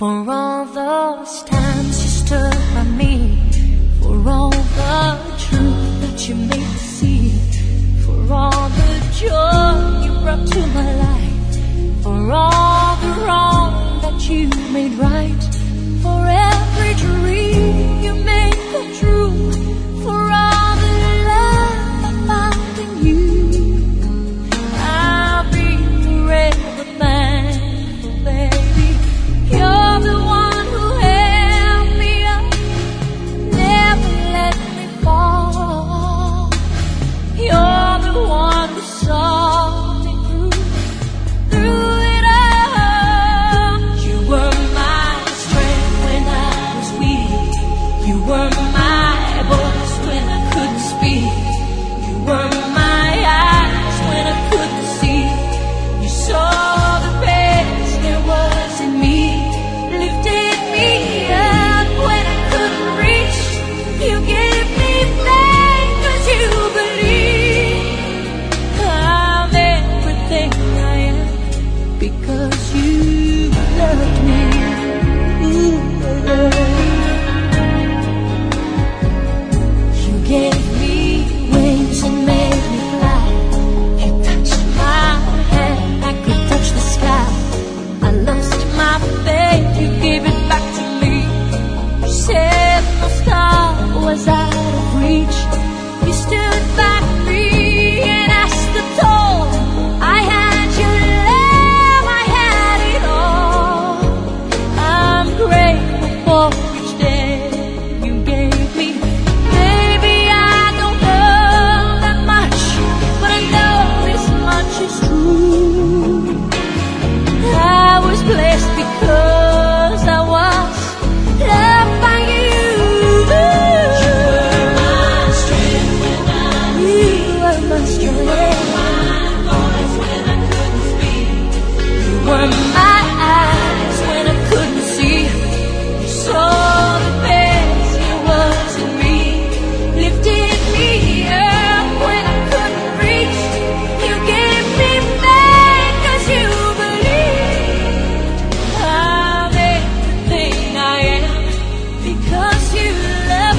For all those times you stood by me, for all the truth that you made me see, was out of reach. You were my eyes when I couldn't see. You saw the best it was in me. Lifted me up when I couldn't reach. You gave me back cause you believed I'm everything I am because you love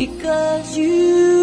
because you